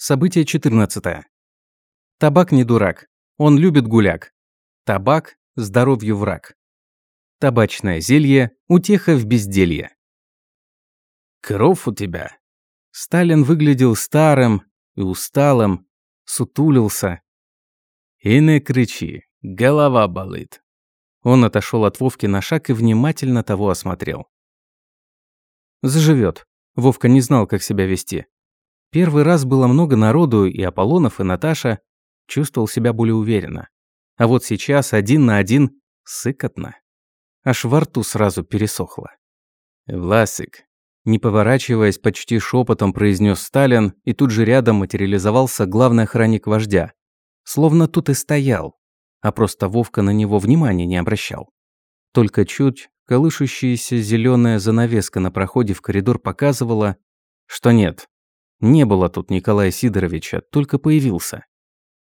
Событие 14. Табак не дурак. Он любит гуляк. Табак – здоровью враг. Табачное зелье – утеха в безделье. Кров у тебя. Сталин выглядел старым и усталым, сутулился. И не кричи, голова болит. Он отошел от Вовки на шаг и внимательно того осмотрел. Заживет. Вовка не знал, как себя вести. Первый раз было много народу, и Аполлонов, и Наташа чувствовал себя более уверенно. А вот сейчас один на один сыкотно. Аж во рту сразу пересохло. «Власик», не поворачиваясь, почти шепотом произнес Сталин, и тут же рядом материализовался главный охранник вождя. Словно тут и стоял, а просто Вовка на него внимания не обращал. Только чуть колышущаяся зеленая занавеска на проходе в коридор показывала, что нет, не было тут Николая Сидоровича, только появился.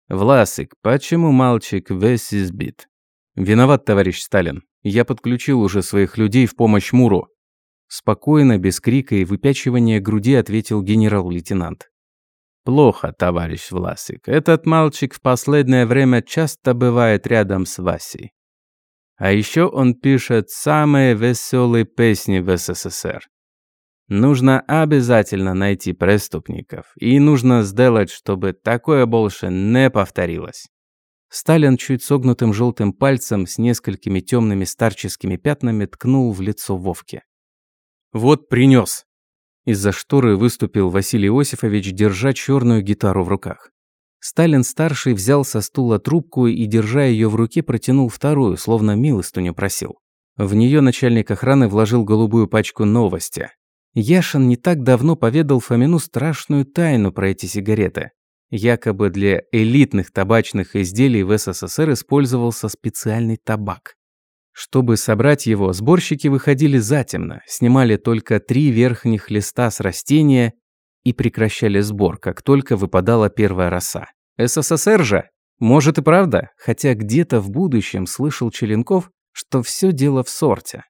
«Власик, почему мальчик весь избит?» «Виноват, товарищ Сталин. Я подключил уже своих людей в помощь Муру». Спокойно, без крика и выпячивания груди ответил генерал-лейтенант. «Плохо, товарищ Власик. Этот мальчик в последнее время часто бывает рядом с Васей. А еще он пишет самые веселые песни в СССР. Нужно обязательно найти преступников. И нужно сделать, чтобы такое больше не повторилось. Сталин чуть согнутым желтым пальцем с несколькими темными старческими пятнами ткнул в лицо Вовке. «Вот принес. Из-за шторы выступил Василий Иосифович, держа черную гитару в руках. Сталин-старший взял со стула трубку и, держа ее в руке, протянул вторую, словно милостыню просил. В нее начальник охраны вложил голубую пачку новости. Яшин не так давно поведал Фомину страшную тайну про эти сигареты. Якобы для элитных табачных изделий в СССР использовался специальный табак. Чтобы собрать его, сборщики выходили затемно, снимали только три верхних листа с растения и прекращали сбор, как только выпадала первая роса. СССР же, может и правда, хотя где-то в будущем слышал Челенков, что все дело в сорте.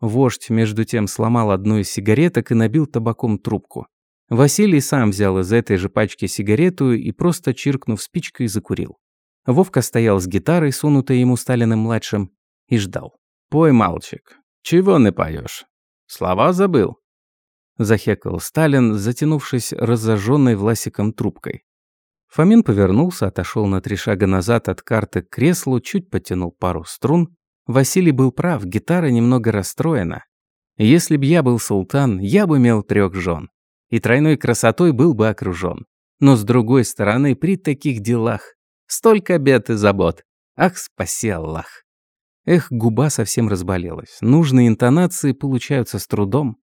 Вождь, между тем, сломал одну из сигареток и набил табаком трубку. Василий сам взял из этой же пачки сигарету и просто чиркнув спичкой закурил. Вовка стоял с гитарой, сунутой ему Сталиным-младшим, и ждал. «Пой, мальчик, чего не поешь? Слова забыл?» Захекал Сталин, затянувшись разожженной Власиком трубкой. Фомин повернулся, отошел на три шага назад от карты к креслу, чуть потянул пару струн Василий был прав, гитара немного расстроена. Если б я был султан, я бы имел трех жен. И тройной красотой был бы окружен. Но с другой стороны, при таких делах столько бед и забот. Ах, спаси Аллах. Эх, губа совсем разболелась. Нужные интонации получаются с трудом.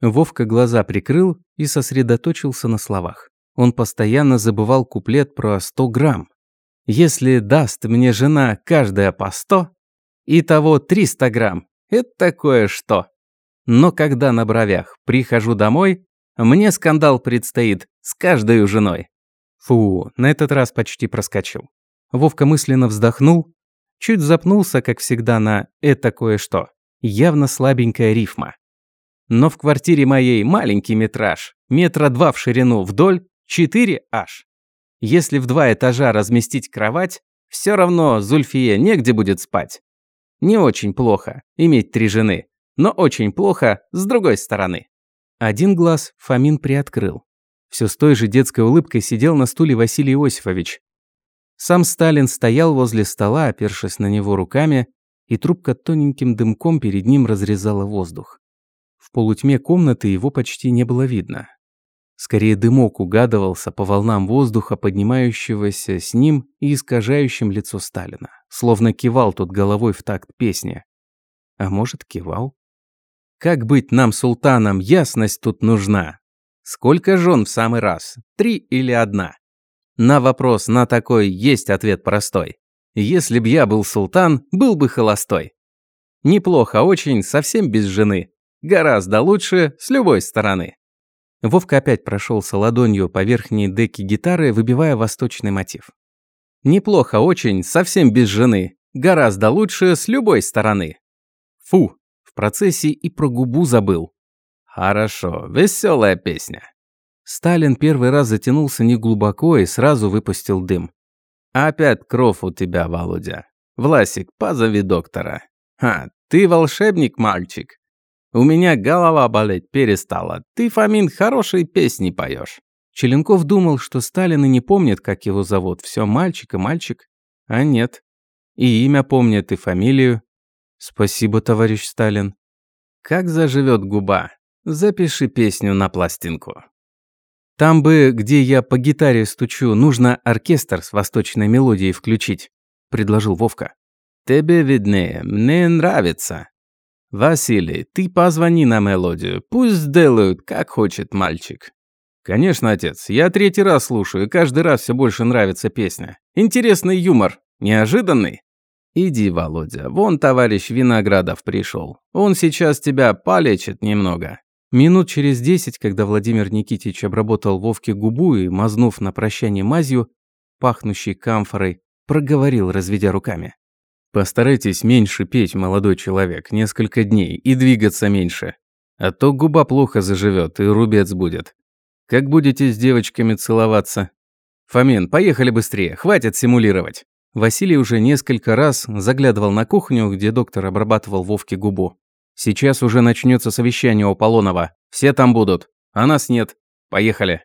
Вовка глаза прикрыл и сосредоточился на словах. Он постоянно забывал куплет про 100 грамм. «Если даст мне жена каждая по 100, Итого 300 грамм. Это такое что? Но когда на бровях прихожу домой, мне скандал предстоит с каждой женой. Фу, на этот раз почти проскочил. Вовка мысленно вздохнул, чуть запнулся, как всегда, на «это кое-что». Явно слабенькая рифма. Но в квартире моей маленький метраж, метра два в ширину вдоль, 4 аж. Если в два этажа разместить кровать, все равно Зульфие негде будет спать. Не очень плохо иметь три жены, но очень плохо с другой стороны. Один глаз Фомин приоткрыл. Все с той же детской улыбкой сидел на стуле Василий Иосифович. Сам Сталин стоял возле стола, опершись на него руками, и трубка тоненьким дымком перед ним разрезала воздух. В полутьме комнаты его почти не было видно. Скорее дымок угадывался по волнам воздуха, поднимающегося с ним и искажающим лицо Сталина. Словно кивал тут головой в такт песни. А может, кивал? Как быть нам, султанам, ясность тут нужна. Сколько жен в самый раз? Три или одна? На вопрос на такой есть ответ простой. Если б я был султан, был бы холостой. Неплохо очень, совсем без жены. Гораздо лучше с любой стороны. Вовка опять прошелся ладонью по верхней деке гитары, выбивая восточный мотив. Неплохо очень, совсем без жены. Гораздо лучше с любой стороны. Фу, в процессе и про губу забыл. Хорошо, веселая песня. Сталин первый раз затянулся неглубоко и сразу выпустил дым. «Опять кровь у тебя, Володя. Власик, позови доктора. Ха, ты волшебник, мальчик. У меня голова болеть перестала. Ты, Фомин, хорошие песни поешь. Челенков думал, что Сталин и не помнит, как его зовут. Все мальчик и мальчик. А нет. И имя помнит, и фамилию. Спасибо, товарищ Сталин. Как заживет губа? Запиши песню на пластинку. Там бы, где я по гитаре стучу, нужно оркестр с восточной мелодией включить, предложил Вовка. Тебе виднее, мне нравится. Василий, ты позвони на мелодию, пусть сделают, как хочет мальчик. Конечно, отец, я третий раз слушаю, и каждый раз все больше нравится песня. Интересный юмор, неожиданный. Иди, Володя, вон товарищ Виноградов пришел. Он сейчас тебя полечит немного. Минут через десять, когда Владимир Никитич обработал Вовке губу и, мазнув на прощание мазью, пахнущей камфорой, проговорил, разведя руками. «Постарайтесь меньше петь, молодой человек, несколько дней, и двигаться меньше. А то губа плохо заживет, и рубец будет. Как будете с девочками целоваться? Фомин, поехали быстрее, хватит симулировать». Василий уже несколько раз заглядывал на кухню, где доктор обрабатывал Вовке губу. Сейчас уже начнется совещание у Полонова. Все там будут. А нас нет. Поехали.